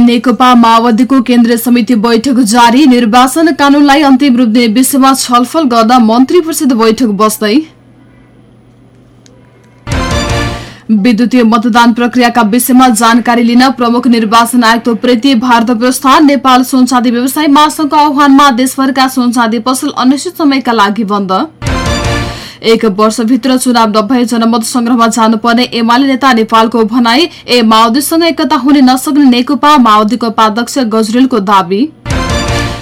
नेकपा माओवादीको केन्द्रीय समिति बैठक जारी। निर्वाचन कानूनलाई अन्तिम रूप दिने विषयमा छलफल गर्न मन्त्री परिषद बैठक बस्दै। विद्युतीय मतदान प्रक्रियाका विषयमा जानकारी लिन प्रमुख निर्वाचन आयुक्त प्रीति भारत प्रस्थान नेपाल सुनचाँदी व्यवसाय महासंघको आह्वानमा देशभरका सुनचाँदी पसल अनिश्चित समयका लागि बन्द। एक वर्षभित्र चुनाव नभए जनमत संग्रहमा जानुपर्ने एमाले नेता नेपालको भनाई ए माओवादीसँग एकता हुने नसक्ने नेकपा माओवादीको उपाध्यक्ष गजरेलको दावी।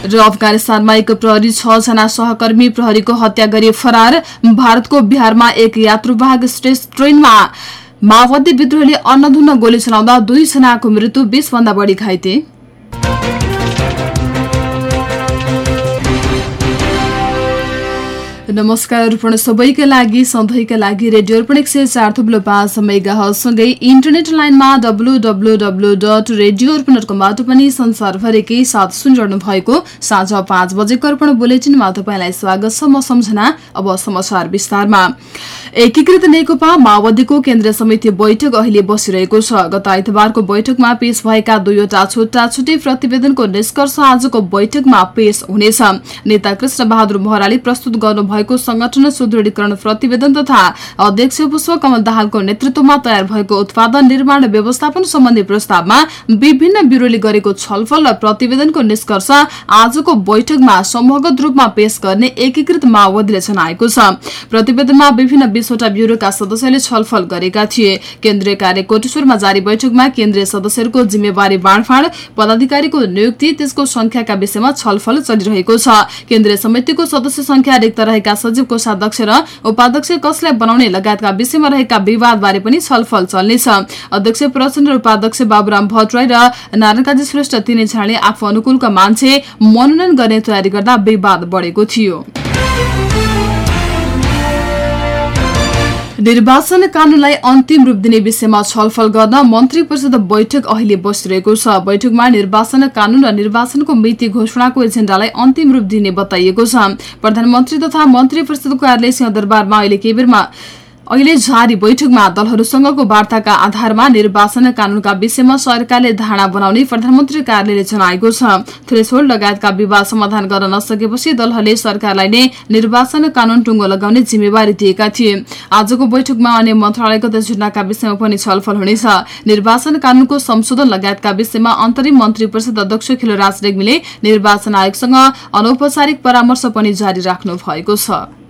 र अफगानिस्तानमा एक प्रहरी छ जना सहकर्मी प्रहरीको हत्या गरी फरार भारतको बिहारमा एक यात्रुवाहक ट्रेनमा माओवादी विद्रोहले अन्नधुन्न गोली चलाउँदा दुईजनाको मृत्यु बीस भन्दा बढी घाइते। नमस्कार अर्पण सबैका लागि सधैँका लागि रेडियो अर्पण एक सय चार थुप्लो पाँच मेगासँगै इन्टरनेट लाइनमा W W W dot radio Arpan dot पनि संसारभरिकै साथ सुनिरहनु भएको साँझ पाँच बजेको अर्पण बुलेटिनमा तपाईँलाई स्वागत छ म सम्झना अब समाचार विस्तारमा। एकीकृत नेकपा माओवादीको केन्द्रीय समिति बैठक अहिले बसिरहेको छ। गत आइतबारको बैठकमा पेश भएका दुईवटा छुट्टा छुट्टै प्रतिवेदनको निष्कर्ष आजको बैठकमा पेश हुनेछ। नेता कृष्ण बहादुर महराले प्रस्तुत गर्नु भएको संगठन सुदृढीकरण प्रतिवेदन तथा अध्यक्ष पुष्प कमल दाहालको नेतृत्वमा तयार भएको उत्पादन निर्माण व्यवस्थापन सम्बन्धी प्रस्तावमा विभिन्न ब्यूरोले गरेको छलफल र प्रतिवेदनको निष्कर्ष आजको बैठकमा समूहगत रूपमा पेश गर्ने एकीकृत माओवादीले जनाएको छ। प्रतिवेदनमा विभिन्न बीसवटा ब्यूरोका सदस्यले छलफल गरेका थिए। केन्द्रीय कार्य कोटेश्वरमा जारी बैठकमा केन्द्रीय सदस्यहरूको जिम्मेवारी बाँडफाँड पदाधिकारीको नियुक्ति त्यसको संख्याका विषयमा छलफल चलिरहेको छ। केन्द्रीय समितिको सदस्य संख्या रिक्त रहेका सचिव कोषाध्यक्ष र उपाध्यक्ष कसलाई बनाउने लगायतका विषयमा रहेका विवादबारे पनि छलफल चल्नेछ। अध्यक्ष प्रचण्ड र उपाध्यक्ष बाबुराम भट्टराई र नारायणकाजी श्रेष्ठ तीनैजनाले आफू अनुकूलका मान्छे मनोनयन गर्ने तयारी गर्दा विवाद बढेको थियो। निर्वाचन कानूनलाई अन्तिम रूप दिने विषयमा छलफल गर्न मन्त्री परिषद बैठक अहिले बसिरहेको छ। बैठकमा निर्वाचन कानून र निर्वाचनको मिति घोषणाको एजेण्डालाई अन्तिम रूप दिने बताइएको छ। प्रधानमन्त्री तथा मन्त्री परिषदको कार्यालय सिंहदरबारमा अहिले केही बेरमा अहिले जारी बैठकमा दलहरूसँगको वार्ताका आधारमा निर्वाचन कानूनका विषयमा सरकारले धारणा बनाउने प्रधानमन्त्री कार्यालयले जनाएको छ। थ्रेसोल्ड लगायतका विवाद समाधान गर्न नसकेपछि दलहरूले सरकारलाई नै निर्वाचन कानून टुङ्गो लगाउने जिम्मेवारी दिएका थिए। आजको बैठकमा अन्य मन्त्रालयगत एजेन्डाका विषयमा पनि छलफल हुनेछ। निर्वाचन कानूनको संशोधन लगायतका विषयमा अन्तरिम मन्त्री परिषद अध्यक्ष खिलराज रेग्मीले निर्वाचन आयोगसँग अनौपचारिक परामर्श पनि जारी राख्नु भएको छ।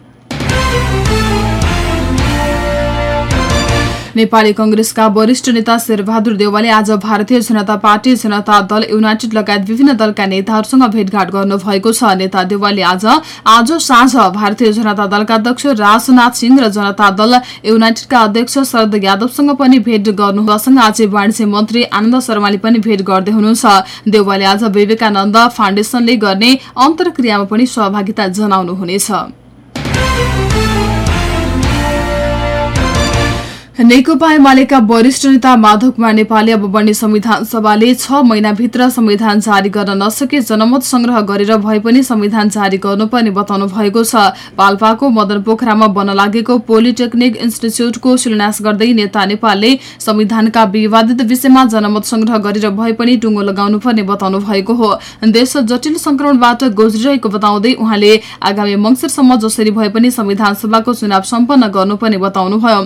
नेपाली कंग्रेसका वरिष्ठ नेता शेरबहादुर देवालले आज भारतीय जनता पार्टी जनता दल युनाइटेड लगायत विभिन्न दलका नेताहरूसँग भेटघाट गर्नुभएको छ। नेता देवालले आज आज साँझ भारतीय जनता दलका अध्यक्ष राजनाथ सिंह र जनता दल युनाइटेडका अध्यक्ष शरद यादवसँग पनि भेट गर्नुसँग आज वाणिज्य मन्त्री आनन्द शर्माले पनि भेट गर्दै हुनुहुन्छ। देवालले आज विवेकानन्द फाउन्डेसनले गर्ने अन्तर्क्रियामा पनि सहभागिता जनाउनुहुनेछ। नेकपा एमालेका वरिष्ठ नेता माधव कुमार नेपालले अब बन्ने संविधान सभाले छ महिनाभित्र संविधान जारी गर्न नसके जनमत संग्रह गरेर भए पनि संविधान जारी गर्नुपर्ने बताउनु भएको छ। पाल्पाको मदन पोखरामा बन्न लागेको पोलिटेक्निक इन्स्टिच्युटको शिलान्यास गर्दै नेता नेपालले संविधानका विवादित विषयमा जनमत संग्रह गरेर भए पनि टुङ्गो लगाउनु पर्ने बताउनु भएको हो। देश जटिल संक्रमणबाट गुज्रिरहेको बताउँदै उहाँले आगामी मंगिरसम्म जसरी भए पनि संविधान सभाको चुनाव सम्पन्न गर्नुपर्ने बताउनुभयो।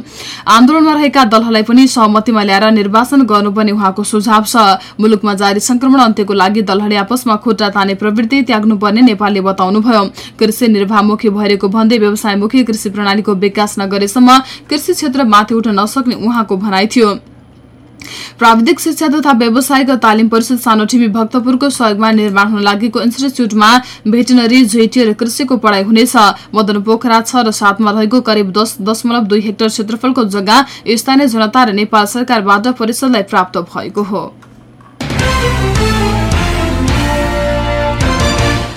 आन्दोलनमा रहेका दलहरूलाई पनि सहमतिमा ल्याएर निर्वाचन गर्नुपर्ने उहाँको सुझाव छ। मुलुकमा जारी संक्रमण अन्त्यको लागि दलहरूले आपसमा खुट्टा ताने प्रवृत्ति त्याग्नुपर्ने नेपालले बताउनुभयो। कृषि निर्वाहमुखी भइरहेको भन्दै व्यवसायमुखी कृषि प्रणालीको विकास नगरेसम्म कृषि क्षेत्र माथि उठ्न नसक्ने उहाँको भनाइ थियो। प्राविधिक शिक्षा तथा व्यावसायिक तालिम परिषद सानो टिभी भक्तपुरको सहयोगमा निर्माण हुन लागेको इन्स्टिच्युटमा भेटनरी जेटी र कृषिको पढाइ हुनेछ। मदन पोखरा छ र सातमा रहेको करिब दस दशमलव दुई हेक्टर क्षेत्रफलको जग्गा स्थानीय जनता र नेपाल सरकारबाट परिषदलाई प्राप्त भएको हो।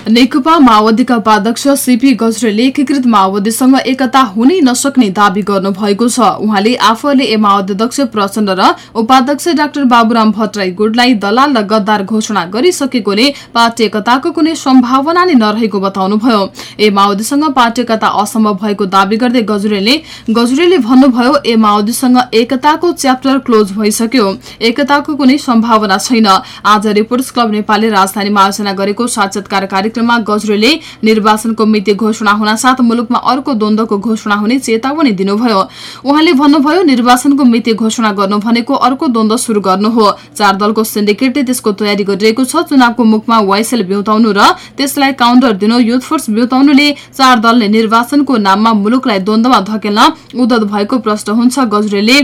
नेकपा माओवादीका उपाध्यक्ष सीपी गजरेले एकीकृत माओवादीसँग एकता हुनै नसक्ने दावी गर्नुभएको छ। उहाँले आफूले ए माओवादी अध्यक्ष प्रचण्ड र उपाध्यक्ष डाक्टर बाबुराम भट्टराई गुडलाई दलाल र गद्दार घोषणा गरिसकेकोले पार्टी एकताको कुनै सम्भावना नै नरहेको बताउनुभयो। ए माओवादीसँग पार्टी एकता असम्भव भएको दावी गर्दै गजुरेले गजुरेले भन्नुभयो ए माओवादीसँग एकताको च्याप्टर क्लोज भइसक्यो। एकताको कुनै सम्भावना छैन। आज रिपोर्ट्स क्लब नेपालले राजधानीमा आयोजना गरेको साक्षात्कार कार्यक्रममा गजरेले निर्वाचनको मिति घोषणा हुन साथ मुलुकमा अर्को द्वन्द्वको घोषणा हुने चेतावनी दिनुभयो। उहाँले भन्नुभयो निर्वाचनको मिति घोषणा गर्नु भनेको अर्को द्वन्द्व शुरू गर्नु हो। चार दलको सिन्डिकेटले त्यसको तयारी गरिरहेको छ। चुनावको मुखमा वाइसेल ब्युताउनु र त्यसलाई काउन्टर दिनु युथ फोर्स ब्युताउनुले चार दलले निर्वाचनको नाममा मुलुकलाई द्वन्द्वमा धकेल्न उद्दत भएको प्रश्न हुन्छ। गजरेले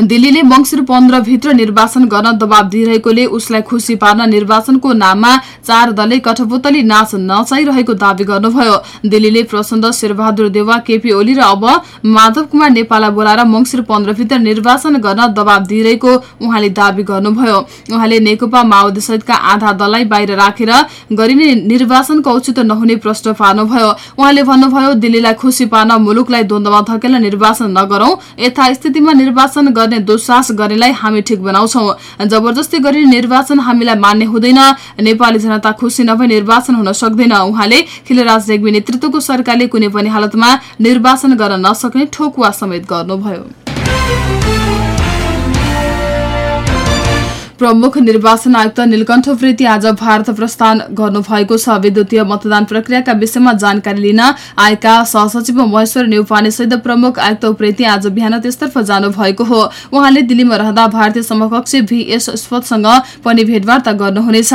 दिल्लीले मंगिर भित्र निर्वाचन गर्न दबाव दिइरहेकोले उसलाई खुशी पार्न निर्वाचनको नाममा चार दलले कठपुतली नाच नचाइरहेको दावी गर्नुभयो। दिल्लीले प्रचण्ड शेरबहादुर देवा केपी ओली र अब माधव कुमार नेपाललाई बोलाएर मंगिर भित्र निर्वाचन गर्न दबाव दिइरहेको उहाँले दावी गर्नुभयो। उहाँले नेकपा माओवादी सहितका आधा दललाई बाहिर राखेर गरिने निर्वाचनको औचित्य नहुने प्रश्न पार्नुभयो उहाँले भन्नुभयो दिल्लीलाई खुशी पार्न मुलुकलाई द्वन्द्वमा धकेल्न निर्वाचन नगरौं यथास्थितिमा निर्वाचन निर्वाचन गर्ने दुस्साहस गर्नेलाई हामी ठिक बनाउँछौ। जबरजस्ती गरी निर्वाचन हामीलाई मान्ने हुँदैन। नेपाली जनता खुसी नभए निर्वाचन हुन सक्दैन। उहाँले खिलराज रेग्मी नेतृत्वको सरकारले कुनै पनि हालतमा निर्वाचन गर्न नसक्ने ठोकुवा समेत गर्नुभयो। प्रमुख निर्वाचन आयुक्त नीलकण्ठ वृत्ति आज भारत प्रस्थान गर्नुभएको छ। विद्युतीय मतदान प्रक्रियाका विषयमा जानकारी लिन आएका सहसचिव महेश्वर सहित प्रमुख आयुक्त उप्रेती आज बिहान त्यसतर्फ जानुभएको हो। उहाँले दिल्लीमा रहँदा भारतीय समकक्ष भीएस स्वतसँग पनि भेटवार्ता गर्नुहुनेछ।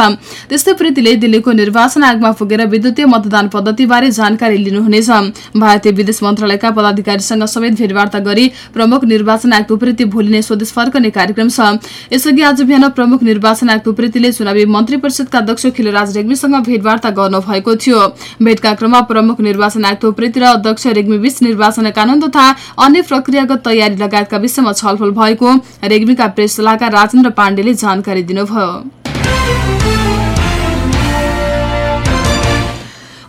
त्यस्तै प्रीतिले दिल्लीको निर्वाचन आयोगमा पुगेर विद्युतीय मतदान पद्धतिबारे जानकारी लिनुहुनेछ। भारतीय विदेश मन्त्रालयका पदाधिकारीसँग समेत भेटवार्ता गरी प्रमुख निर्वाचन आयुक्त उप्रेती भोलि नै स्वदेश फर्कने कार्यक्रम छ। यसअघि आज बिहान प्रमुख निर्वाचन आयुक्त उप्रेतीले चुनावी मन्त्री परिषदका अध्यक्ष खिलराज रेग्मीसँग भेटवार्ता गर्नुभएको थियो। भेटका क्रममा प्रमुख निर्वाचन आयुक्त उप्रेती र अध्यक्ष रेग्मी बीच निर्वाचन कानून तथा अन्य प्रक्रियागत तयारी लगायतका विषयमा छलफल भएको। रेग्मीका प्रेस सल्लाहकार राजेन्द्र पाण्डेले जानकारी दिनुभयो।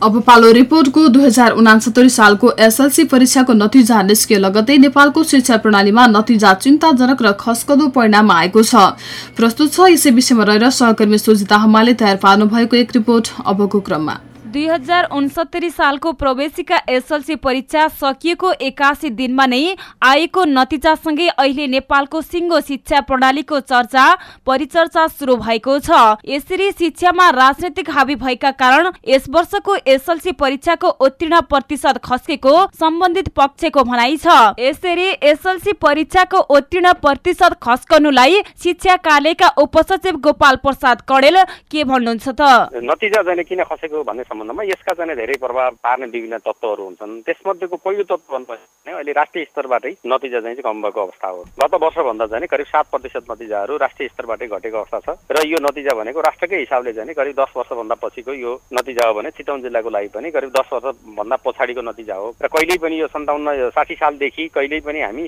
अब पालो रिपोर्टको दुई हजार उनासत्तरी सालको एसएलसी परीक्षाको नतिजा निस्किए लगतै नेपालको शिक्षा प्रणालीमा नतिजा चिन्ताजनक र खस्कदो परिणाम आएको छ। प्रस्तुत छ यसै विषयमा रहेर सहकर्मी सुजिता हमाले तयार पार्नु भएको एक रिपोर्ट अबको क्रममा। दुई हजार उनसत्तरी सालको प्रवेशिका एसएलसी परीक्षा सकिएको एकासी दिनमा नै आएको नतिजासँगै अहिले नेपालको सिङ्गो शिक्षा प्रणालीको चर्चा परिचर्चा सुरु भएको छ। यसरी शिक्षामा राजनैतिक हावी भएका कारण यस वर्षको एसएलसी परीक्षाको उत्तीर्ण प्रतिशत खस्केको सम्बन्धित पक्षको भनाइ छ। यसरी एसएलसी परीक्षाको उत्तीर्ण प्रतिशत खस्कनुलाई शिक्षा कार्यालयका उपसचिव गोपाल प्रसाद कडेल के भन्नुहुन्छ त? नतिजा किन खसेको भन्ने सम्बन्धमा यसका चाहिँ धेरै प्रभाव पार्ने विभिन्न तत्त्वहरू हुन्छन्। त्यसमध्येको पहिलो तत्त्व भने अहिले राष्ट्रिय स्तरबाटै नतिजा चाहिँ कम भएको अवस्था हो। गत वर्षभन्दा चाहिँ करिब सात प्रतिशत नतिजाहरू राष्ट्रिय स्तरबाटै घटेको अवस्था छ र यो नतिजा भनेको राष्ट्रकै हिसाबले चाहिँ करिब दस वर्षभन्दा पछिको यो नतिजा हो भने चितवन जिल्लाको लागि पनि करिब दस वर्षभन्दा पछाडिको नतिजा हो। र कहिल्यै पनि यो सन्ताउन्न साठी सालदेखि कहिल्यै पनि हामी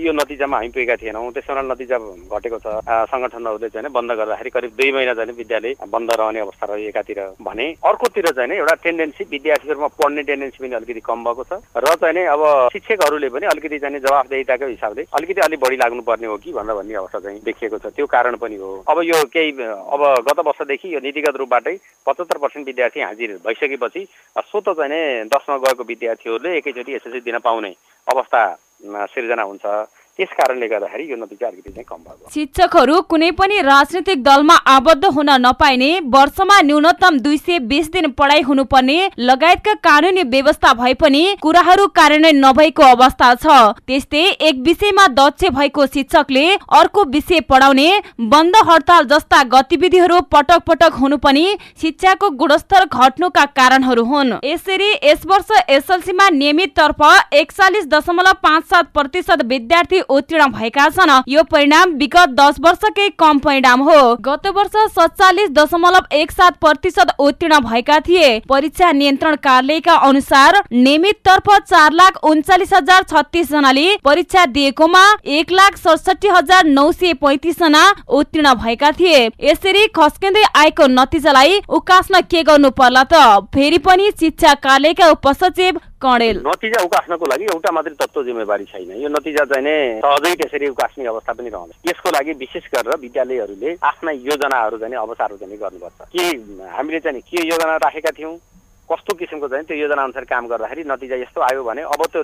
यो नतिजामा हामी पुगेका थिएनौँ। त्यसो नतिजा घटेको छ। सङ्गठनहरूले चाहिँ बन्द गर्दाखेरि करिब दुई महिना चाहिँ विद्यालय बन्द रहने अवस्था रह्यो एकातिर भने अर्कोतिर चाहिँ एउटा टेन्डेन्सी विद्यार्थीहरूमा पढ्ने टेन्डेन्सी पनि अलिकति कम भएको छ। र चाहिँ अब शिक्षकहरूले पनि अलिकति चाहिँ जवाफदेहिताको हिसाबले अलिकति अलिक बढी लाग्नुपर्ने हो कि भनेर भन्ने अवस्था चाहिँ देखिएको छ। त्यो कारण पनि हो। अब यो केही अब गत वर्षदेखि यो नीतिगत रूपबाटै पचहत्तर पर्सेन्ट विद्यार्थी हाजिर भइसकेपछि स्वत चाहिँ दसमा गएको विद्यार्थीहरूले एकैचोटि एसएससी दिन पाउने अवस्था सिर्जना हुन्छ। त्यस कारणले गर्दाखेरि यो नतिजा अलिकति चाहिँ कम भएको शिक्षकहरू कुनै पनि राजनैतिक दलमा आबद्ध हुन नपाइने वर्षमा न्यूनतम दुई सय बिस दिन पढाइ हुनुपर्ने लगायतका कानुनी व्यवस्था भए पनि कुराहरू कार्यान्वयन नभएको अवस्था छ। त्यस्तै एक विषयमा दक्ष भएको शिक्षकले अर्को विषय पढाउने बन्द हडताल जस्ता गतिविधिहरू पटक पटक हुनु पनि शिक्षाको गुणस्तर घट्नुका कारणहरू हुन्। यसरी यस वर्ष एसएलसीमा नियमित तर्फ एकचालिस दशमलव पाँच सात प्रतिशत विद्यार्थी उत्तीर्ण भएका छन्। यो परिणाम विगत दस वर्षकै कम परिणाम हो। गत वर्ष सत्तालिस दशमलव एक सात प्रतिशत उत्तीर्ण भएका थिए। परीक्षा नियन्त्रण कार्यालयका अनुसार नियमित तर्फ चार लाख उन्चालिस हजार छत्तिस जनाले परीक्षा दिएकोमा एक लाख सडसठी हजार नौ सय पैतिस जना उत्तीर्ण भएका थिए। यसरी खस्किँदै आएको नतिजालाई उकास्न के गर्नु पर्ला त? फेरि पनि शिक्षा कार्यालयका उपसचिव कणेल। नतिजा उकास्नको लागि एउटा मात्रै तत्त्व जिम्मेवारी छैन। यो नतिजा चाहिँ सहजै त्यसरी उकास्ने अवस्था पनि रहन्छ यसको लागि विशेष गरेर विद्यालयहरूले आफ्ना योजनाहरू चाहिँ अब सार्वजनिक गर्नुपर्छ। के हामीले चाहिँ के योजना राखेका थियौँ? कस्तो किसिमको चाहिँ त्यो योजना अनुसार काम गर्दाखेरि नतिजा यस्तो आयो भने अब त्यो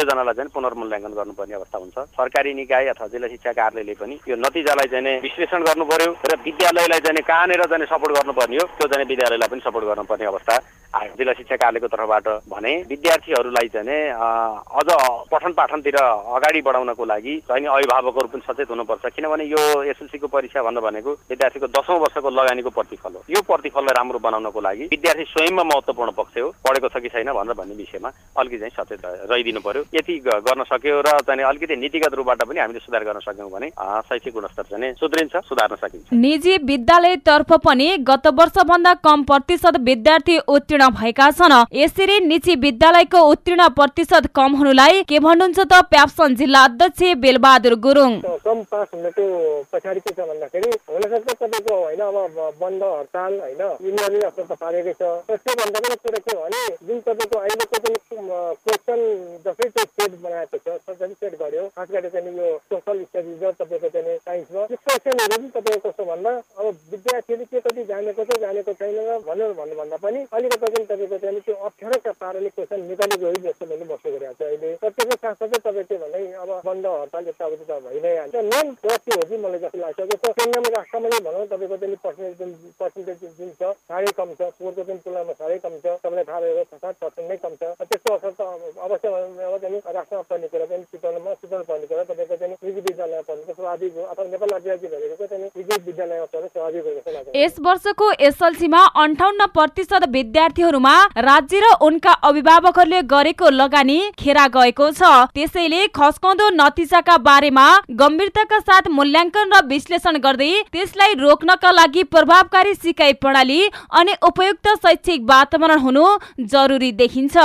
योजनालाई चाहिँ पुनर्मूल्याङ्कन गर्नुपर्ने अवस्था हुन्छ। सरकारी निकाय अथवा जिल्ला शिक्षा कार्यालयले पनि यो नतिजालाई चाहिँ विश्लेषण गर्नु पर्यो र विद्यालयलाई चाहिँ कहाँनिर चाहिँ सपोर्ट गर्नुपर्ने हो त्यो चाहिँ विद्यालयलाई पनि सपोर्ट गर्नुपर्ने अवस्था आयो जिल्ला शिक्षा कार्यालयको तर्फबाट भने विद्यार्थीहरूलाई चाहिँ अझ पठन पाठनतिर अगाडि बढाउनको लागि चाहिँ अभिभावकहरू पनि सचेत हुनुपर्छ। किनभने यो एसएलसीको परीक्षा भन्नु भनेको विद्यार्थीको दसौँ वर्षको लगानीको प्रतिफल हो। यो प्रतिफललाई राम्रो बनाउनको लागि विद्यार्थी स्वयंमा महत्त्वपूर्ण पक्ष हो। पढेको छ कि छैन भनेर भन्ने विषयमा अलिकति चाहिँ सचेत रहिदिनु पर्यो। यति गर्न सक्यो र चाहिँ अलिकति नीतिगत रूपबाट पनि हामीले सुधार गर्न सक्यौँ भने शैक्षिक गुणस्तर चाहिँ सुध्रिन्छ सुधार्न सकिन्छ। निजी विद्यालय तर्फ पनि गत वर्षभन्दा कम प्रतिशत विद्यार्थी उत्तीर्ण भएका छन्। यसरी निजी विद्यालयको उत्तीर्ण प्रतिशत कम हुनुलाई के भन्नुहुन्छ त प्याप्सन जिल्ला अध्यक्ष बेलबहादुर गुरुङ। कम पास हुनेको पछाडि के छ भन्दाखेरि हुनसक्छ तपाईँको होइन अब बन्द हडताल होइन युनियनले असर त पारेकै छ। त्यसले भन्दा पनि कुरा के भने जुन तपाईँको अहिलेको पनि क्वेसन जसै त्यो सेट बनाएको छ सरकारले सेट गर्यो खास गरी चाहिँ यो सोसल स्टडिज र तपाईँको चाहिँ साइन्समा त्यो क्वेसनहरू पनि तपाईँको कस्तो भन्दा अब विद्यार्थीले के कति जानेको छ जानेको छैन भनेर भन्नुभन्दा पनि अलिकति चाहिँ तपाईँको चाहिँ त्यो अप्ठ्यारोका पाराले क्वेसन निकालेको हो जस्तो मैले बस्नु गरेको छ अहिले। त्यसको साथसाथै तपाईँ के भने अब बन्द हडताल यताउति त भइ नै हाल्छ। मेन कुरा हो कि मलाई जस्तो लाग्छ जस्तो केन्द्रमा राष्ट्रमा नै भनौँ तपाईँको चाहिँ पर्सेन्टेज पर्सेन्टेज जुन छ साह्रै कम छ। पोहोरको चाहिँ तुलनामा साह्रै कम छ। तपाईँलाई थाहा रहेको छ सात पर्सेन्ट नै कम छ। त्यस्तो असर त अवश्य चाहिँ राष्ट्रमा पढ्ने कुरा चाहिँ चितवनमा चितवन पढ्ने कुरा तपाईँको चाहिँ विद्यालयमा पढ्ने स्वाभाविक हो अथवा नेपाल राज्य भनेको चाहिँ विद्यालयमा यस वर्षको एसएलसीमा अन्ठाउन्न प्रतिशत विद्यार्थीहरूमा राज्य र उनका अभिभावकहरूले गरेको लगानी खेरा गएको छ। त्यसैले खस्काउँदो नतिजाका बारेमा गम्भीरताका साथ मूल्याङ्कन र विश्लेषण गर्दै त्यसलाई रोक्नका लागि प्रभावकारी सिकाइ प्रणाली अनि उपयुक्त शैक्षिक वातावरण हुनु जरुरी देखिन्छ।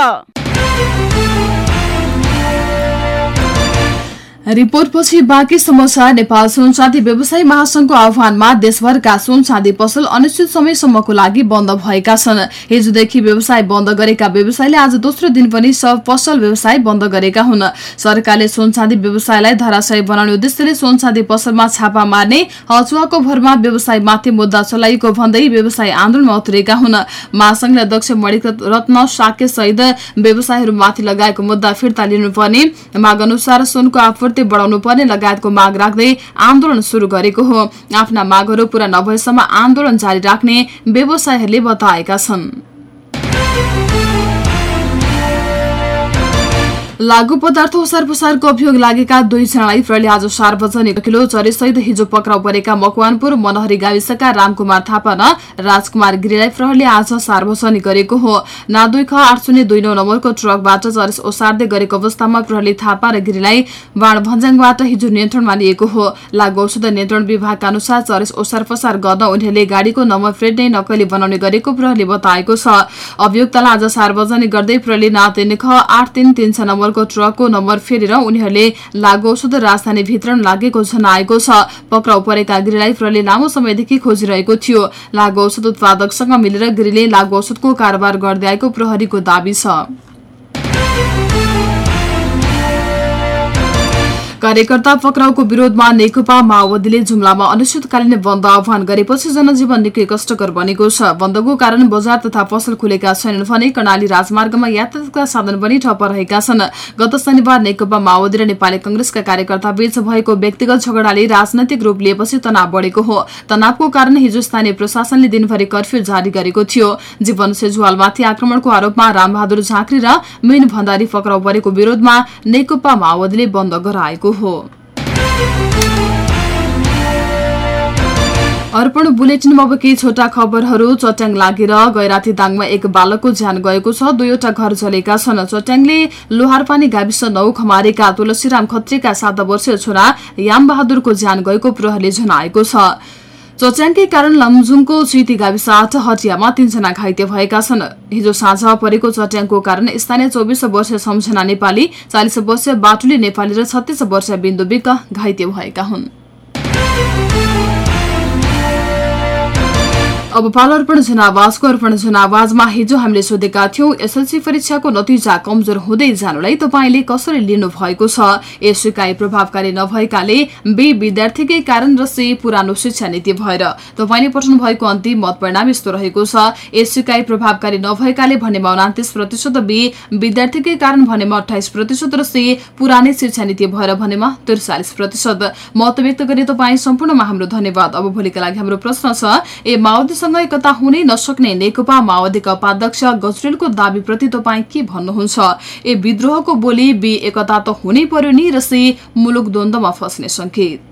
रिपोर्टपछि बाँकी समाचार नेपाल सुन चाँदी व्यवसायी महासंघको आह्वानमा देशभरका सुन चाँदी पसल अनिश्चित समयसम्मको लागि बन्द भएका छन्। हिजोदेखि व्यवसाय बन्द गरेका व्यवसायीले आज दोस्रो दिन पनि सब पसल व्यवसाय बन्द गरेका हुन्। सरकारले सुन चाँदी व्यवसायलाई धराशय बनाउने उद्देश्यले सुन चाँदी पसलमा छापा मार्ने हचुवाको भरमा व्यवसायमाथि मुद्दा चलाइएको भन्दै व्यवसाय आन्दोलनमा उत्रेका हुन्। महासंघले अध्यक्ष रत्न साके सहित व्यवसायहरूमाथि लगाएको मुद्दा फिर्ता लिनुपर्ने माग अनुसार सुनको आपूर्ति आपूर्ति बढाउनु पर्ने लगायतको माग राख्दै आन्दोलन शुरू गरेको हो। आफ्ना मागहरू पूरा नभएसम्म आन्दोलन जारी राख्ने व्यवसायीहरूले बताएका छन्। लागू पदार्थ ओसार पसारको अभियोग लागेका दुईजनालाई प्रहरीले आज सार्वजनिक किलो चरेसहित हिजो पक्राउ परेका मकवानपुर मनहरी गाविसका रामकुमार थापा र राजकुमार गिरीलाई प्रहरीले आज सार्वजनिक गरेको हो। ना दुई ख आठ शून्य दुई नौ नम्बरको ट्रकबाट चरेस ओसार्दै गरेको अवस्थामा प्रहरीले थापा र गिरीलाई बाणभन्ज्याङबाट हिजो नियन्त्रणमा लिएको हो। लागू औषध नियन्त्रण विभागका अनुसार चरेस ओसार पसार गर्न उनीहरूले गाड़ीको नम्बर प्लेट नै नक्कली बनाउने गरेको प्रहरीले बताएको छ। अभियुक्तलाई आज सार्वजनिक गर्दै प्रहरीले ना तिन ख आठ तीन तीन छ नम्बर नम्बरको ट्रकको नम्बर फेरेर उनीहरूले लागु औषध राजधानी भित्र लागेको जनाएको छ। पक्राउ परेका गिरीलाई प्रहरीले लामो समयदेखि खोजिरहेको थियो। लागु औषध उत्पादकसँग मिलेर गिरीले लागु औषधको कारोबार गर्दै आएको प्रहरीको दावी छ। कार्यकर्ता पक्राउको विरोधमा नेकपा माओवादीले जुम्लामा अनिश्चितकालीन बन्द आह्वान गरेपछि जनजीवन निकै कष्टकर बनेको छ। बन्दको कारण बजार तथा पसल खुलेका छैनन् भने कर्णाली राजमार्गमा यातायातका साधन पनि ठप्प रहेका छन्। गत शनिबार नेकपा माओवादी र नेपाली कंग्रेसका कार्यकर्ता बीच भएको व्यक्तिगत झगडाले राजनैतिक रूप लिएपछि तनाव बढ़ेको हो। तनावको कारण हिजो स्थानीय प्रशासनले दिनभरि कर्फ्यू जारी गरेको थियो। जीवन सेजुवालमाथि आक्रमणको आरोपमा रामबहादुर झाँक्री र मिन भण्डारी पक्राउ परेको विरोधमा नेकपा माओवादीले बन्द गराएको हो। अर्पण बुलेटिनमा अब केही छोटा खबरहरू चट्याङ लागेर गैराती दाङमा एक बालकको ज्यान गएको छ। दुईवटा घर जलेका छन्। चट्याङले लोहारपानी गाविस नौ खमारेका तुलसीराम खत्रीका सात वर्षीय छोरा याम बहादुरको ज्यान गएको प्रहरले जनाएको छ। चच्याङकै कारण लमजुङको गाविस आठ हटियामा तीनजना घाइते भएका छन्। हिजो साँझ परेको चट्याङको कारण स्थानीय चौबिस वर्षीय सम्झना नेपाली चालिस वर्षीय बाटुली नेपाली र छत्तीस वर्षीय बिन्दु घाइते भएका हुन्। अब पालो अर्पण जनावाजको अर्पण जनावाजमा हिजो हामीले सोधेका थियौं एसएलसी परीक्षाको नतिजा कमजोर हुँदै जानुलाई तपाईँले कसरी लिनु भएको छ यसुकाई प्रभावकारी नभएकाले बे विद्यार्थीकै कारण र से पुरानो शिक्षा नीति भएर। तपाईँले पठाउनु भएको अन्तिम मत परिणाम यस्तो रहेको छ। यसुकाई प्रभावकारी नभएकाले भनेमा उनातिस प्रतिशत बे विद्यार्थीकै कारण भनेमा अठाइस प्रतिशत र से पुरानै शिक्षा नीति भएर भनेमा त्रिचालिस प्रतिशत। मत व्यक्त गर्ने तपाईँ सम्पूर्णमा हाम्रो धन्यवाद। अब भोलिका लागि हाम्रो प्रश्न छ ए माओवादी सँग एकता हुनै नसक्ने नेकपा माओवादीका उपाध्यक्ष गजरेलको दावीप्रति तपाईँ के भन्नुहुन्छ? ए विद्रोहको बोली बी एकता त हुनै पर्यो नि र से मुलुक द्वन्द्वमा फस्ने संकेत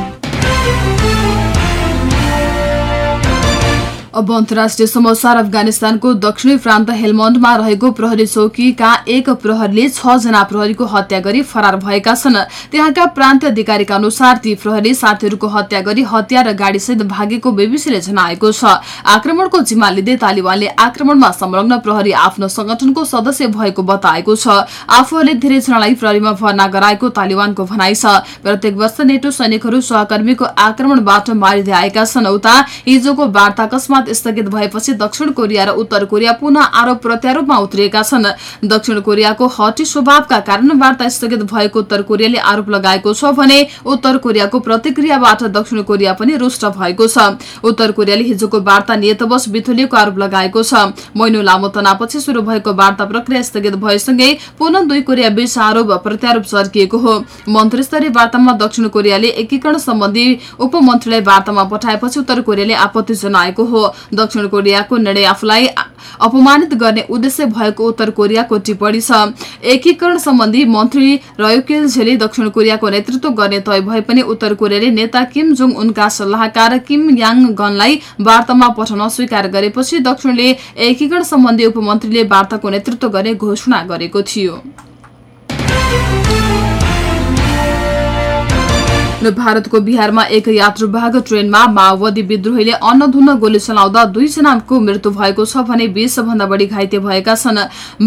अब अन्तर्राष्ट्रिय समाचार अफगानिस्तानको दक्षिणी प्रान्त हेलमण्डमा रहेको प्रहरी चौकीका एक प्रहरीले छ जना प्रहरीको हत्या गरी फरार भएका छन्। त्यहाँका प्रान्तीय अधिकारीका अनुसार ती प्रहरी साथीहरूको हत्या गरी हतियार र गाडीसहित भागेको बेबिसीले जनाएको छ। आक्रमणको जिम्मा लिँदै तालिबानले आक्रमणमा संलग्न प्रहरी आफ्नो संगठनको सदस्य भएको बताएको छ। आफूहरूले धेरैजनालाई प्रहरीमा भर्ना गराएको तालिबानको भनाइ छ। प्रत्येक वर्ष नेटो सैनिकहरू सहकर्मीको आक्रमणबाट मारिँदै आएका छन्। उता हिजोको वार्ता स्थगित भएपछि दक्षिण कोरिया र उत्तर कोरिया पुनः आरोप प्रत्यारोपमा उत्रिएका छन्। दक्षिण कोरियाको हटी स्वभावका कारण वार्ता स्थगित भएको उत्तर कोरियाले आरोप लगाएको छ भने उत्तर कोरियाको प्रतिक्रियाबाट दक्षिण कोरिया पनि रुष्ट भएको छ। उत्तर कोरियाले हिजोको वार्ता नियतवश बिथुलिएको आरोप लगाएको छ। महिनौ लामो तनावपछि शुरू भएको वार्ता प्रक्रिया स्थगित भएसँगै पुनः दुई कोरिया बीच आरोप प्रत्यारोप चर्किएको हो। मन्त्री स्तरीय वार्तामा दक्षिण कोरियाले एकीकरण सम्बन्धी उपमन्त्रीलाई वार्तामा पठाएपछि उत्तर कोरियाले आपत्ति जनाएको हो। दक्षिण कोरियाको निर्णय आफूलाई अपमानित गर्ने उद्देश्य भएको उत्तर कोरियाको टिप्पणी छ। एकीकरण सम्बन्धी मन्त्री रयोकेल झेले दक्षिण कोरियाको नेतृत्व गर्ने तय भए पनि उत्तर कोरियाले नेता किम जोङ उनका सल्लाहकार किम याङ गनलाई वार्तामा पठाउन स्वीकार गरेपछि दक्षिणले एकीकरण सम्बन्धी उपमन्त्रीले वार्ताको नेतृत्व गर्ने घोषणा गरेको थियो। भारतको बिहारमा एक यात्रुवाहक ट्रेनमा माओवादी विद्रोहीले अन्नधुन्न गोली चलाउँदा दुईजनाको मृत्यु भएको छ भने बीस भन्दा बढी घाइते भएका छन्।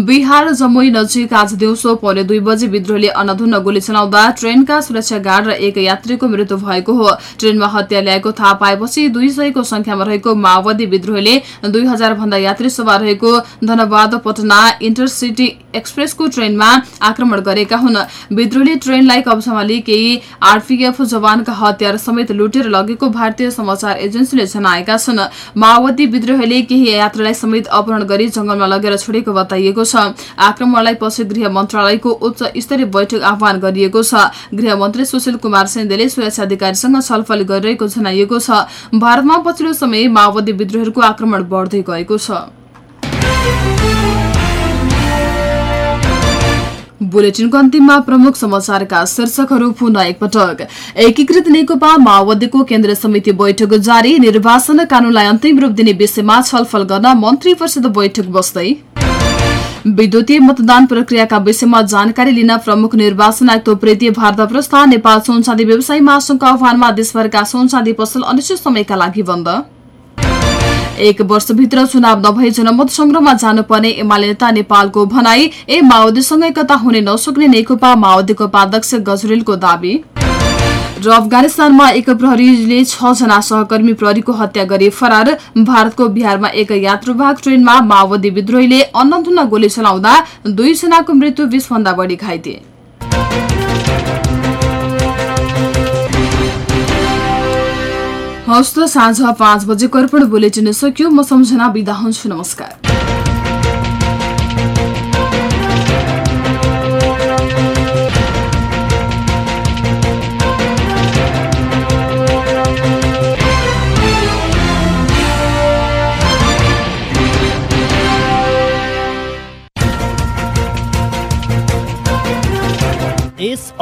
बिहार जमुई नजिक आज दिउँसो पौने दुई बजे विद्रोहीले अन्नधुन्न गोली चलाउँदा ट्रेनका सुरक्षा गार्ड र एक यात्रीको मृत्यु भएको हो। ट्रेनमा हत्या ल्याएको थाहा पाएपछि दुई सयको संख्यामा रहेको माओवादी विद्रोहीले दुई हजार भन्दा यात्री सवार रहेको धनबाद पटना इन्टरसिटी एक्सप्रेसको ट्रेनमा आक्रमण गरेका हुन्। विद्रोहीले ट्रेनलाई कब्जामा लिए केही आरपीएफ जवानका हतियार समेत लुटेर लगेको भारतीय समाचार एजेन्सीले जनाएका छन्। माओवादी विद्रोहीले केही यात्रीलाई समेत अपहरण गरी जंगलमा लगेर छोडेको बताइएको छ। आक्रमणलाई पछि गृह मन्त्रालयको उच्च स्तरीय बैठक आह्वान गरिएको छ। गृह मन्त्री सुशील कुमार सेन्देले सुरक्षा अधिकारीसँग छलफल गरिरहेको जनाइएको छ। भारतमा पछिल्लो समय माओवादी विद्रोहीहरूको आक्रमण बढ्दै गएको छ। बुलेटिनको अन्तिममा प्रमुख समाचारका शीर्षकहरू पुनः एकपटक। एकीकृत नेकपा माओवादीको केन्द्रीय समिति बैठक जारी। निर्वाचन कानूनलाई अन्तिम रूप दिने विषयमा छलफल गर्न मन्त्री परिषद बैठक बस्दै। विद्युतीय मतदान प्रक्रियाका विषयमा जानकारी लिन प्रमुख निर्वाचन आयुक्त प्रीति भारत प्रस्ताव नेपाल सोनचाँदी व्यवसायी महासंघको आह्वानमा देशभरका सोनचाँदी पसल अनिश्चित समयका लागि बन्द। एक वर्षभित्र चुनाव नभई जनमत संग्रहमा जानुपर्ने एमाले नेता नेपालको भनाई ए माओवादीसँग एकता हुने नसक्ने नेकपा माओवादीको उपाध्यक्ष गजरेलको दावी। र अफगानिस्तानमा एक प्रहरीले छ जना सहकर्मी प्रहरीको हत्या गरी फरार। भारतको बिहारमा एक यात्रुवाहक ट्रेनमा माओवादी विद्रोहीले अन्नधुन्न गोली चलाउँदा दुईजनाको मृत्यु बीस भन्दा बढी घाइते। हवस् त साँझ पाँच बजेको अर्पण बुलेटिन सक्यो। म सम्झना बिदा हुन्छु नमस्कार।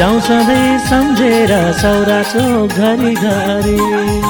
जाउँ सधैँ सम्झेर सौरा घरि घरि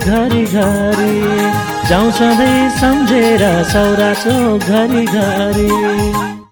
घरि घरि जाउँ सधैँ सम्झेर सौरा चोक घरि घरि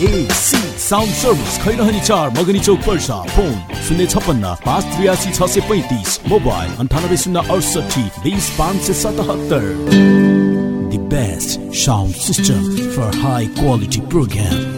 YAC साउन्ड सर्भिस खैरहनी चार मगनी चौक पर्सा फोन शून्य छप्पन्न पाँच त्रियासी छ सय पैँतिस मोबाइल अन्ठानब्बे शून्य अडसठी बिस पाँच सय सतहत्तर The best sound system for high quality program.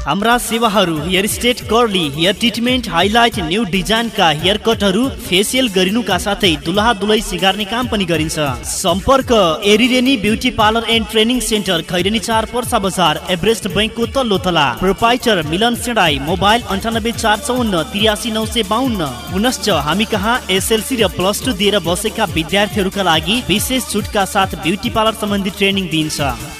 हाम्रा सेवाहरू hair straight curly hair treatment highlight new डिजाइनका hair कटहरू फेसियल गरिनुका साथै दुलहा दुलै सिगार्ने काम पनि गरिन्छ। सम्पर्क Arireni beauty parlour and training centre Khaireni चार पर्सा बजार एभरेस्ट बैङ्कको तल्लो तला प्रोपाइटर मिलन सेडाई मोबाइल अन्ठानब्बे चार चौन्न त्रियासी नौ सय बाहन्न पुनश्च हामी कहाँ एसएलसी र प्लस टू दिएर बसेका विद्यार्थीहरूका लागि विशेष छुटका साथ ब्युटी पार्लर सम्बन्धी ट्रेनिङ दिइन्छ।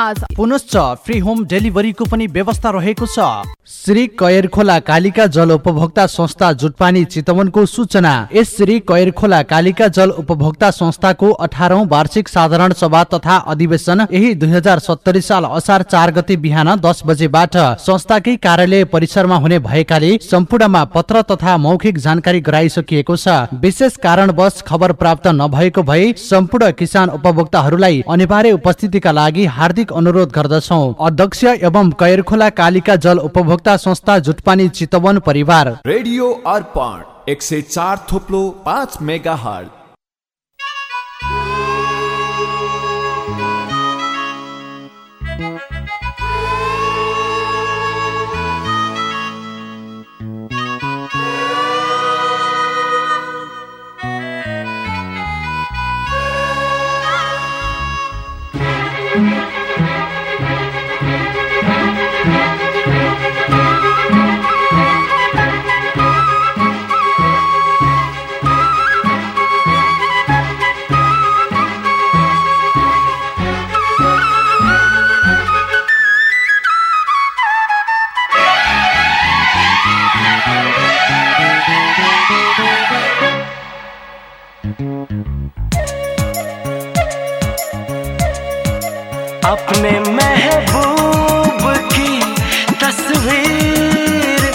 पाँच पुनश्च फ्री होम डेलिभरीको पनि व्यवस्था रहेको छ। श्री कयर खोला कालिका जल उपभोक्ता संस्था जुटपानी चितवनको सूचना। यस श्री कयर खोला कालिका जल उपभोक्ता संस्थाको अठारौं वार्षिक साधारण सभा तथा अधिवेशन यही दुई साल असार चार गते बिहान दस बजेबाट संस्थाकै कार्यालय परिसरमा हुने भएकाले सम्पूर्णमा पत्र तथा मौखिक जानकारी गराइसकिएको छ। विशेष कारणवश खबर प्राप्त नभएको भए सम्पूर्ण किसान उपभोक्ताहरूलाई अनिवार्य उपस्थितिका लागि हार्दिक अनुरोध गर्दछौ। अध्यक्ष एवं कैरखोला कालिका जल उपभोक्ता संस्था जुटपानी चितवन परिवार। रेडियो अर्पण एक सय चार थोप्लो पाँच मेगा हट अपने महबूब की तस्वीर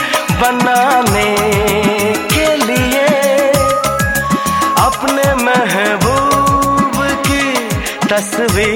बनाने के लिए अपने महबूब की तस्वीर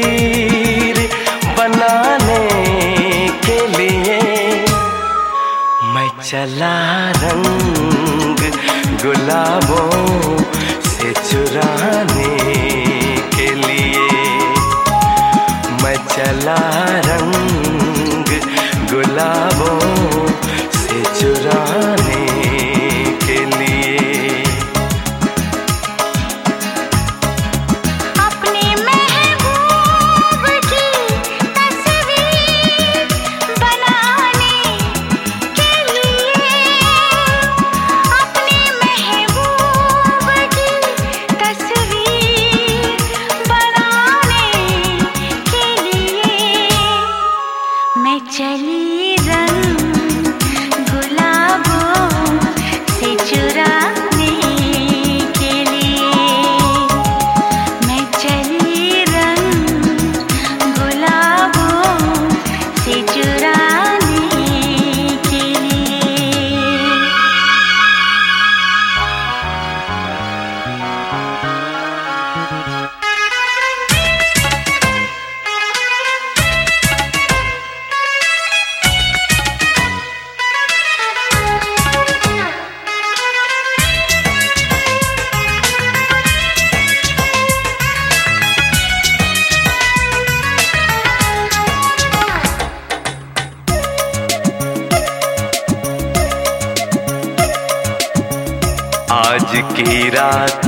आज की रात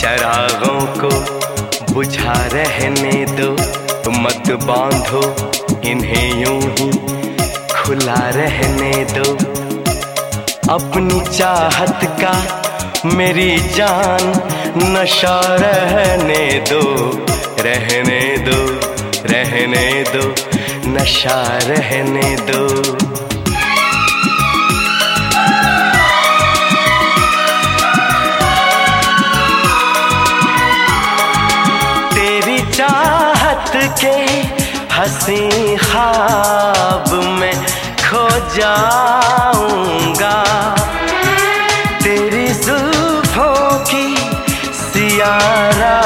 चरागों को बुझा रहने दो। मत बांधो, इन्हें यूँ ही खुला रहने दो। अपनी चाहत का मेरी जान नशा रहने दो। रहने दो रहने दो, नशा रहने दो। हँसी ख्वाब में खो जाऊँगा। तेरी जुल्फों की सियारा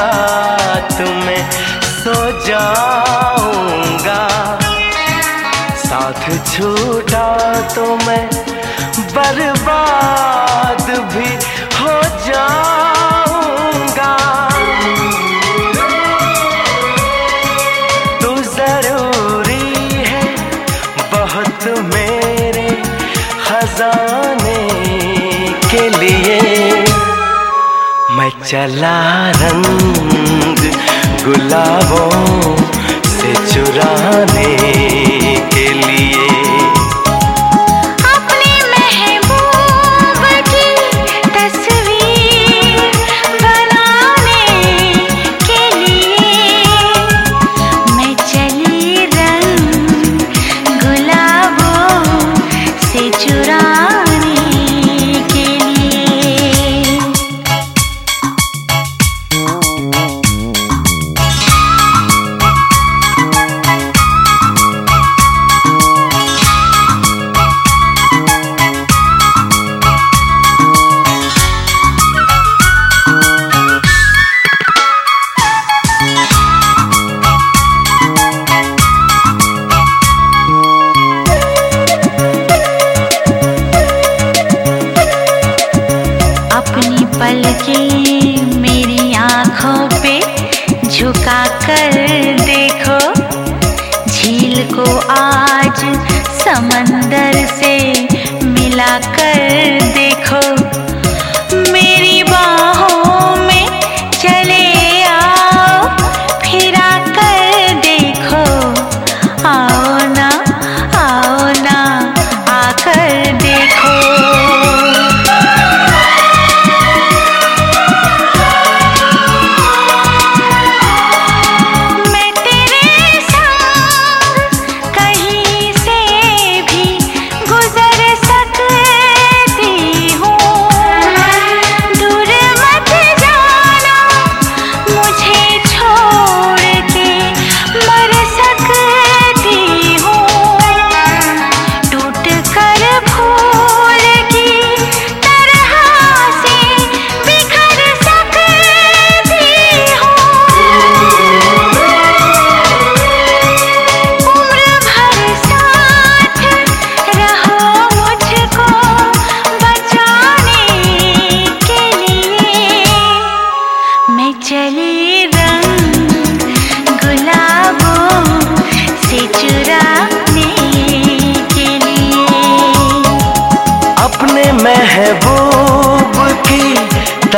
तुम्हें सो जाऊँगा। साथ छूटा तो मैं बर्बाद भी हो जाऊँगा। चला रंग गुलाबों से चुराने के लिए।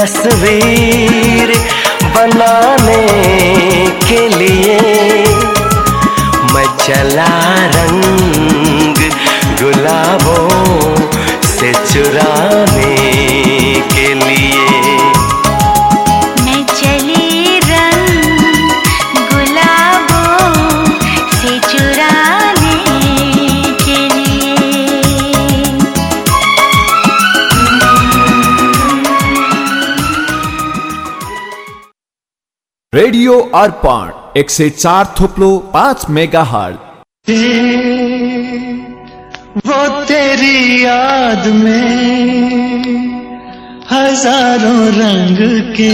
तस्वीर बनाने के लिए मैं चला रेडियो अर्पण एक से चार थोपलो पाँच मेगा हार्ट वो तेरी याद में हज़ारों रंग के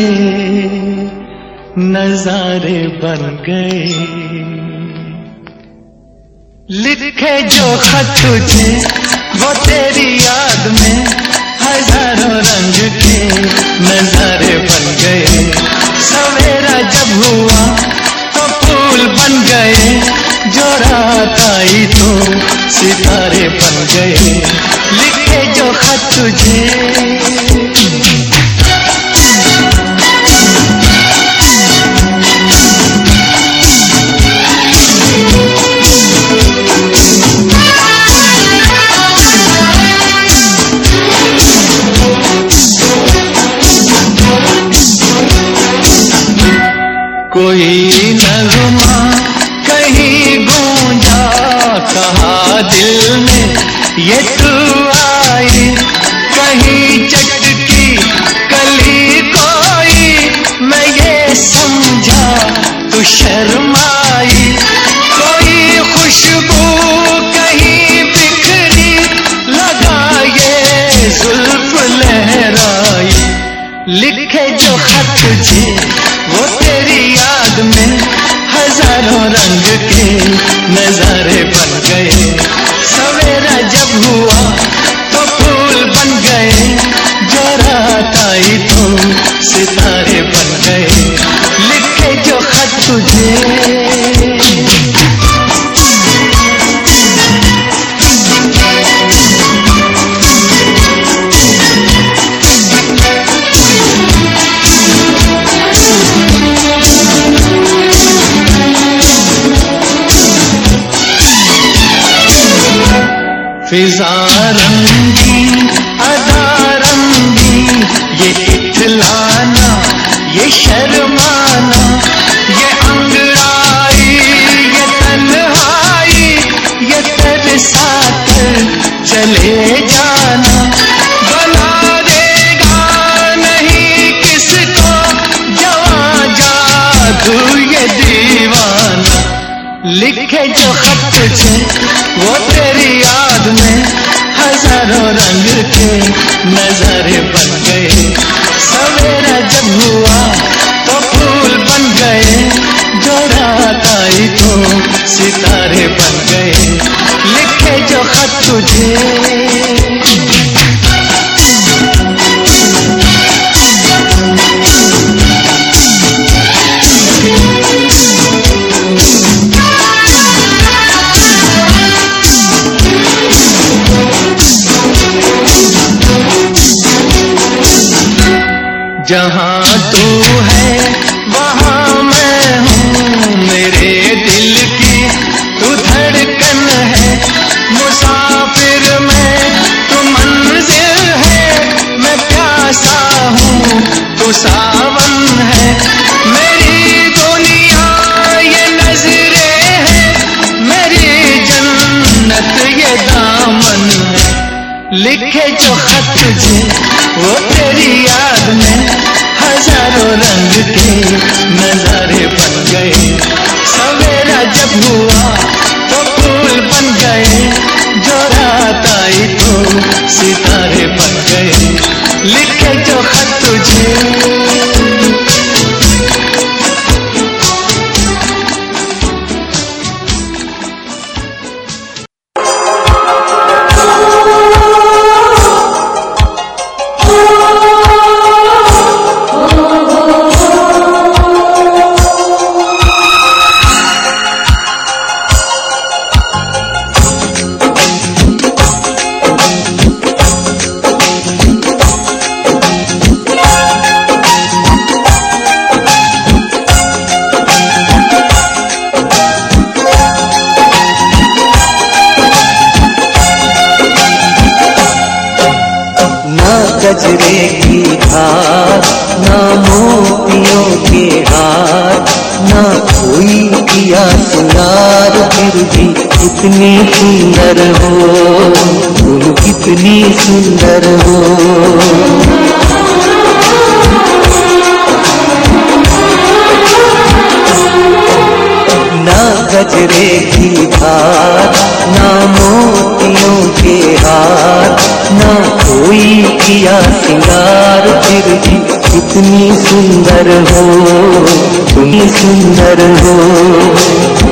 नजारे बन गए। लिखे जो खत तुझे, वो तेरी याद में हज़ारों रंग के नजारे बन गए। सवेरा जब हुआ तो फूल बन गए, जो रात आई तो सितारे बन गए। लिखे जो खत तुझे। दिल में ये fez a जहां Se देखी खार ना मोतियों के हार, ना कोई किया सुनार, फिर भी कितनी सुंदर हो, तुम कितनी सुंदर हो। गजरे की धार, ना मोतियों के हार, ना कोई किया सिंगार, फिर भी कितनी सुंदर हो तुम सुंदर हो।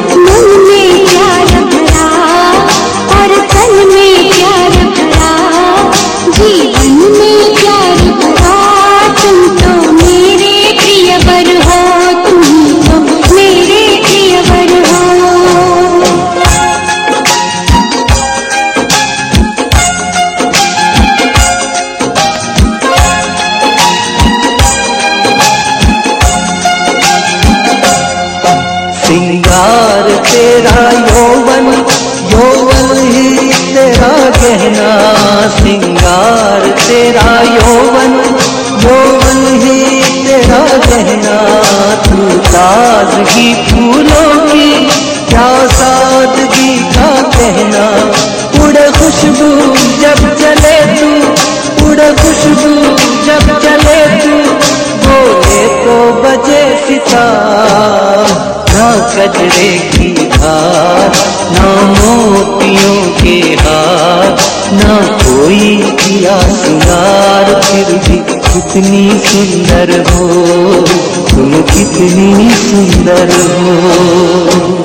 कितनी सुंदर हो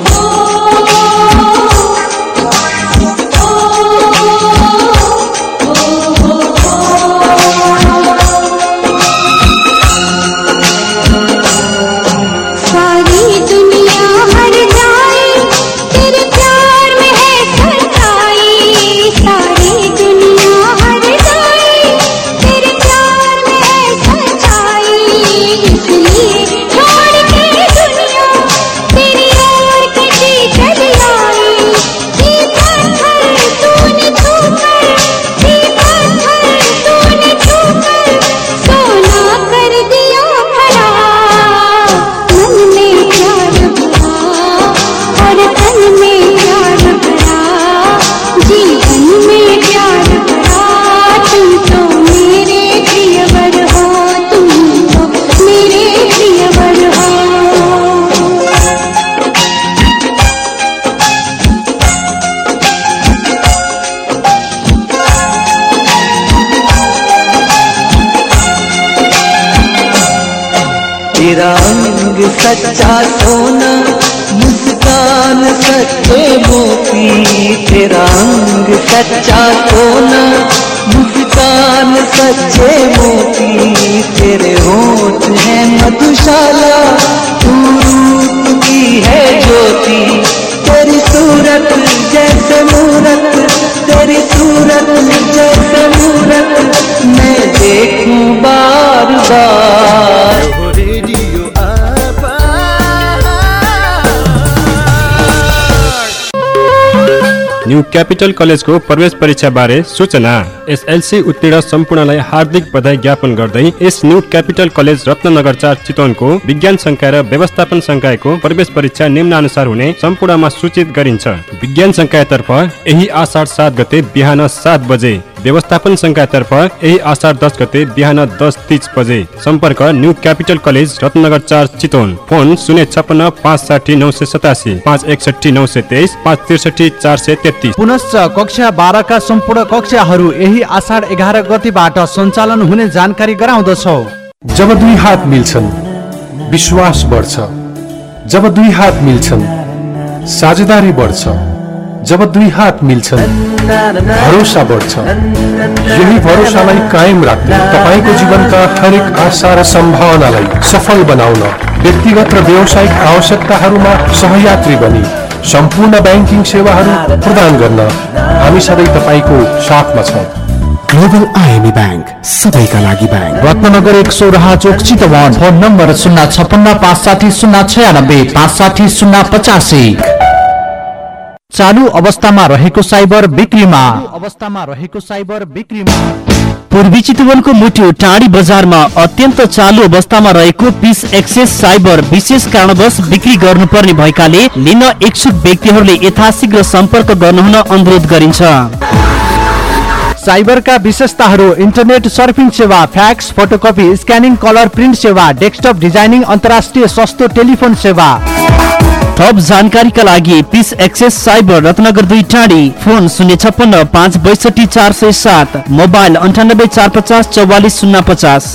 सच्चा सोना, मुस्कान सच्चे मोती, तेरा अंग सच्चा सोना। मुस्कान सच्चे मोती, तेरे होठ है मधुशाला। तू रूप की है ज्योति, तेरी सूरत न्यू क्यापिटल कलेजको प्रवेश परीक्षा बारे सूचना। एसएलसी उत्तीर्ण सम्पूर्णलाई हार्दिक बधाई ज्ञापन गर्दै यस न्यू क्यापिटल कलेज रत्ननगर चार चितवनको विज्ञान संकाय र व्यवस्थापन संकायको प्रवेश परीक्षा निम्नानुसार हुने सम्पूर्णमा सूचित गरिन्छ। विज्ञान संकायतर्फ यही आषाढ सात गते बिहान सात बजे व्यवस्थापन संकायतर्फ यही आषाढ दस गते बिहान दस तिस बजे सम्पर्क न्यू क्यापिटल कलेज रत्नगर चार चितवन। फोन शून्य छप्पन्न पाँच साठी नौ सय सतासी पाँच एकसठी नौ सय तेइस पाँच त्रिसठी चार सय तेत्तिस। पुनश्च कक्षा बाह्रका सम्पूर्ण कक्षाहरू यही आषाढ एघार गतिबाट सञ्चालन हुने जानकारी गराउँदछौ। जब दुई हात मिल्छन् विश्वास बढ्छ। जब दुई हात मिल्छन् साझेदारी बढ्छ। जब दुई हात मिल्छन् भरोसा बढ्छ। यही भरोसालाई कायम राख्दै तपाईँको जीवनका हरेक आशा र सम्भावनालाई सफल बनाउन व्यक्तिगत र व्यावसायिक आवश्यकताहरूमा सहयात्री बनी सम्पूर्ण ब्याङ्किङ सेवाहरू प्रदान गर्न हामी सधैँ तपाईँको साथमा छौँ। ग्लोबल आइएमई ब्याङ्क सबैका लागि ब्याङ्क। रत्नगर एक सौराहा चोक चितवन। फोन नम्बर शून्य छप्पन्न पाँच साठी शून्य छयानब्बे पाँच साठी शून्य पचासी। चालु अवस्थामा रहेको साइबर बिक्रीमा। अवस्थामा रहेको साइबर बिक्रीमा। पूर्वी चितवनको मुटु टाढी बजारमा अत्यन्त चालु अवस्थामा रहेको पिस एक्सेस साइबर विशेष कारणवश बिक्री गर्नुपर्ने भएकाले लिन इच्छुक व्यक्तिहरूले यथाशीघ्र सम्पर्क गर्नुहुन अनुरोध गरिन्छ। साइबरका विशेषताहरू इन्टरनेट सर्फिङ सेवा fax photocopy scanning colour print सेवा डेस्कटप डिजाइनिङ अन्तर्राष्ट्रिय सस्तो टेलिफोन सेवा। थप जानकारीका लागि पिस एक्सेस साइबर रत्नगर दुई टाढी फोन शून्य छप्पन्न पाँच बैसठी चार सय सात। मोबाइल अन्ठानब्बे चार पचास चौवालिस शून्य पचास।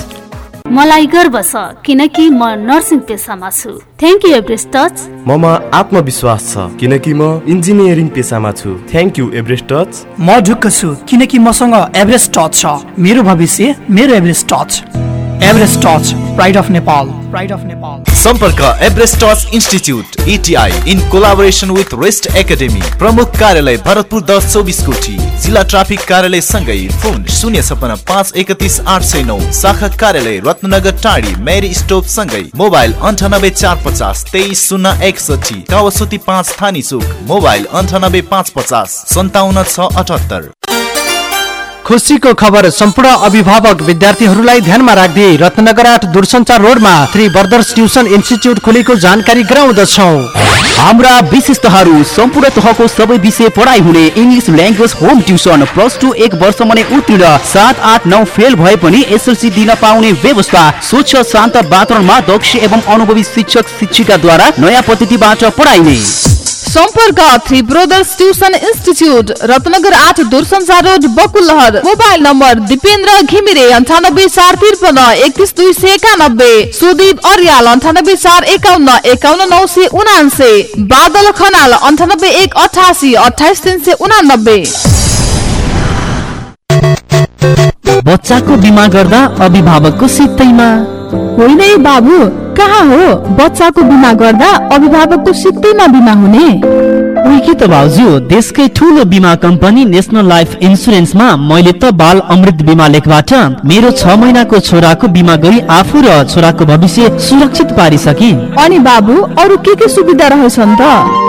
मलाई गर्व छ किनकि म नर्सिङ पेसामा छु। थ्याङ्क यू एभरेस्ट टच ममा आत्मविश्वास छ किनकि म इन्जिनियरिङ पेसामा छु। थ्याङ्क यू एभरेस्ट टच म ढुक्क छु किनकि मसँग एभरेस्ट टच छ। मेरो भविष्य मेरो Everest touch Everest touch pride of Nepal pride of Nepal सम्पर्क Everest touch institute ETI in collaboration with rest academy प्रमुख कार्यालय भरतपुर दस चौबिस कोठी जिल्ला ट्राफिक कार्यालय सँगै फोन शून्य छपन्न पाँच एकतिस आठ सय नौ शाखा कार्यालय रत्नगर टाढी मेरी स्टोप सँगै मोबाइल अन्ठानब्बे चार पचास तेइस शून्य एकसठी कावसोती पाँच थानी चोक मोबाइल अन्ठानब्बे पाँच पचास सन्ताउन्न छ अठहत्तर। खुसीको खबर सम्पूर्ण अभिभावक विद्यार्थीहरूलाई ध्यानमा राख्दै रत्नगर आठ दूरसञ्चार रोडमा थ्री ब्रदर्स ट्युसन इन्स्टिच्युट खोलेको जानकारी गराउँदछौ। हाम्रा विशेषताहरू सम्पूर्ण तहको सबै विषय पढाइ हुने English language home tuition plus two एक वर्षमा नै उत्तीर्ण सात आठ नौ फेल भए पनि एसएलसी दिन पाउने व्यवस्था स्वच्छ शान्त वातावरणमा दक्ष एवं अनुभवी शिक्षक शिक्षिकाद्वारा नयाँ पद्धतिबाट पढाइने। सम्पर्क three brothers tuition institute Ratnagar आठ दूरसञ्चार road Bakulahar. Mobile number Dipendra Ghimire अन्ठानब्बे चार त्रिपन्न एकतिस दुई सय एकानब्बे। सुदीप अर्याल अन्ठानब्बे चार एकाउन्न एकाउन्न नौ सय उनान्से। बादल खनाल अन्ठानब्बे एक अठासी अठाइस तिन सय उनानब्बे। बच्चाको बिमा गर्दा अभिभावकको सित्तैमा। होइन है बाबु कहाँ हो? बच्चाको बिमा गर्दा अभिभावकको सित्तैमा बिमा हुने। उही त भाउजू देशकै ठुलो बिमा कम्पनी नेसनल लाइफ इन्सुरेन्समा मैले त बाल अमृत बिमा लेखबाट मेरो छ महिनाको छोराको बिमा गरी आफू र छोराको भविष्य सुरक्षित पारिसके। अनि बाबु अरू के के सुविधा रहेछन् त?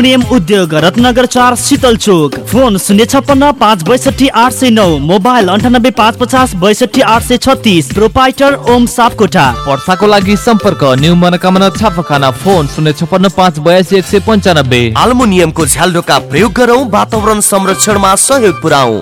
उद्योग रत्नगर चार शीतल चोक। फोन शून्य छप्पन्न पाँच बैसठी आठ सय नौ। मोबाइल अन्ठानब्बे पाँच पचास बैसठी आठ सय छत्तिस। प्रोपाइटर ओम सापकोटा वर्षाको लागि सम्पर्क न्यू मनोकामना छापाखाना फोन शून्य छप्पन्न पाँच बयासी एक सय पन्चानब्बे। आल्मुनियमको झ्यालडोका प्रयोग गरौँ वातावरण संरक्षणमा सहयोग पुऱ्याउ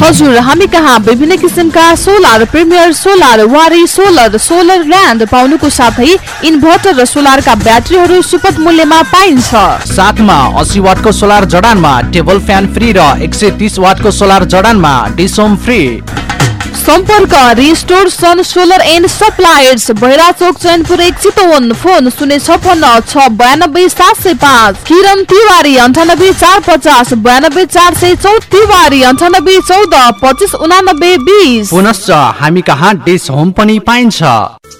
हजुर हामी कहाँ विभिन्न किसिमका solar premier solar Waaree solar solar land पाउनुको साथै इन्भर्टर र सोलरका ब्याट्रीहरू सुपथ मूल्यमा पाइन्छ। साथमा अस्सी वाटको सोलर जडानमा टेबल फ्यान फ्री र एक सय तिस वाटको सोलर जडानमा डिसोम फ्री। सम्पर्क restore sun solar and suppliers Bahira Chowk Chainpur एक चितवन फोन शून्य छपन्न छ बयानब्बे सात सय पाँच। किरण तिवारी अन्ठानब्बे चार पचास बयानब्बे चार सय चौध तिवारी अन्ठानब्बे चौध पच्चिस उनानब्बे बिस। पुनश्च हामी कहाँ डिस होम पनि पाइन्छ।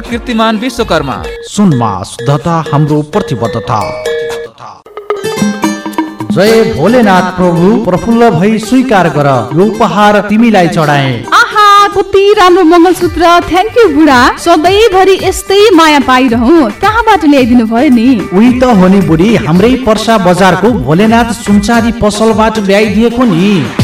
कीर्तिमान विश्वकर्मा। सुनमा शुद्धता हाम्रो प्रतिबद्धता। जय भोलेनाथ प्रभु प्रफुल्ल भई स्वीकार गर यो उपहार तिमीलाई चढाए। आहा कति राम्रो मङ्गलसूत्र थ्याङ्क यू बुढा। सधैँभरि यस्तै माया पाइरहँ। कहाँबाट ल्याइदिनु भयो नि? उही त हो नि बुढी हाम्रै पर्सा बजारको भोलेनाथ सुनचारी पसलबाट ल्याइदिएको नि।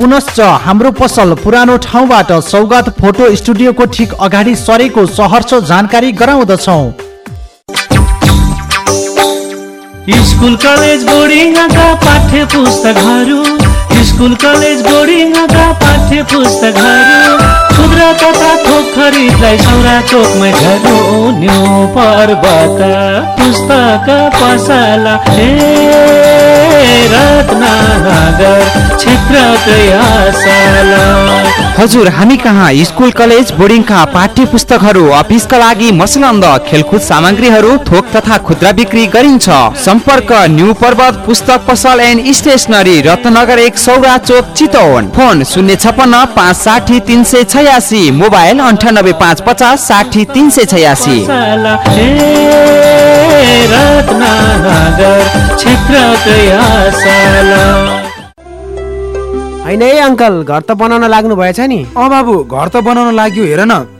पुनश्च हाम्रो पसल पुरानो ठाउँबाट सौगात फोटो स्टुडियोको ठिक अगाडि सरेको सहरर्ष जानकारी गराउँदछौ। स्कुल कलेज बोर्डिङका पाठ्य पुस्तकहरू स्कुल कलेज बोर्डिङका पाठ्य पुस्तकहरू खुद्रा तथा थोक खरिदलाई सौरा चोकमै घर न्यू पर्वत। पुस्तक पसला रत्नगर क्षेत्र हजुर हामी कहाँ? स्कुल कलेज बोर्डिङका पाठ्य पुस्तकहरू अफिसका लागि मसलन्द खेलकुद सामग्रीहरू थोक तथा खुद्रा बिक्री गरिन्छ। सम्पर्क न्यू पर्वत पुस्तक पसल एन्ड स्टेसनरी रत्नगर एक सौरा चोक चितवन फोन शून्य छपन्न पाँच साठी तिन सय छयासी। मोबाइल अन्ठानब्बे पाँच पचास साठी तिन सय छयासी। होइन है अङ्कल घर त बनाउन लाग्नु भएछ नि। अँ बाबु घर त बनाउन लाग्यो हेर न।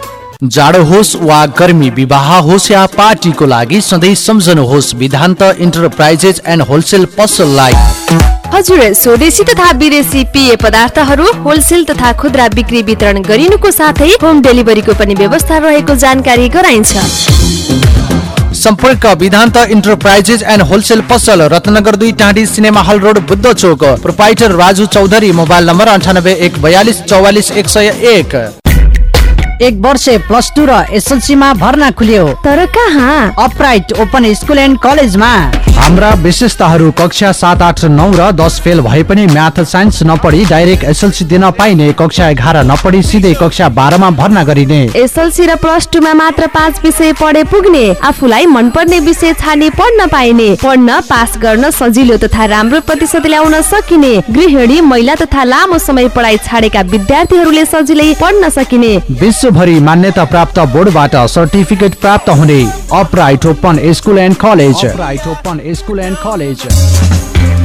जाडो होस् वा गर्मी विवाह होस् या पार्टीको लागि सधैँ सम्झनुहोस् विधान्त इन्टरप्राइजेस एन्ड होलसेल पसललाई हजुर स्वदेशी तथा विदेशी पेय पदार्थहरू होलसेल तथा खुद्रा बिक्री वितरण गरिनुको साथै होम डेलिभरीको पनि व्यवस्था रहेको जानकारी गराइन्छ। सम्पर्क विधान्त इन्टरप्राइजेस एन्ड होलसेल पसल रत्नगर दुई टाँडी सिनेमा हल रोड बुद्ध चोक। Proprietor Raju Chaudhary mobile number अन्ठानब्बे एक बयालिस चौवालिस एक सय एक। एक वर्ष प्लस टू र एसएलसीमा भर्ना खुल्यो। तर कहाँ? अपराइट ओपन स्कुल एन्ड कलेजमा हाम्रा विशेषताहरू कक्षा सात आठ नौ र दस फेल भए पनि म्याथ साइन्स नपढी डाइरेक्ट एसएलसी दिन पाइने कक्षा एघार नपढी सिधै कक्षा बाह्रमा भर्ना गरिने। एसएलसी र प्लस टूमा मात्र पाँच विषय पढे पुग्ने आफूलाई मनपर्ने विषय छाने पढ्न पाइने पढ्न पास गर्न सजिलो तथा राम्रो प्रतिशत ल्याउन सकिने गृहिणी महिला तथा लामो समय पढाइ छाडेका विद्यार्थीहरूले सजिलै पढ्न सकिने। विश्वभरि मान्यता प्राप्त बोर्डबाट सर्टिफिकेट प्राप्त हुने upright open school and college. Upright open school and college.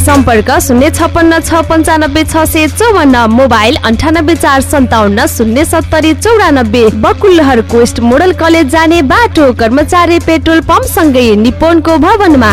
सम्पर्क शून्य छपन्न छ पन्चानब्बे छ सय चौवन्न मोबाइल अन्ठानब्बे चार सन्ताउन्न शून्य सत्तरी चौरानब्बे बकुलहर कोस्ट मोडल कलेज जाने बाटो कर्मचारी पेट्रोल पम्प सँगै निपोनको भवनमा।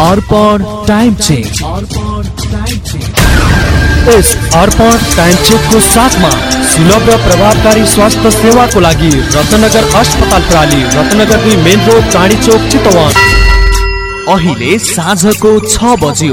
अर्पण टाइम चेक यस अर्पण टाइम चेकको साथमा सुलभ र प्रभावकारी स्वास्थ्य सेवाको लागि रत्नगर अस्पताल प्राली रत्नगर दुई मेन रोड चोक चितवन। अहिले साँझको छ बज्यो।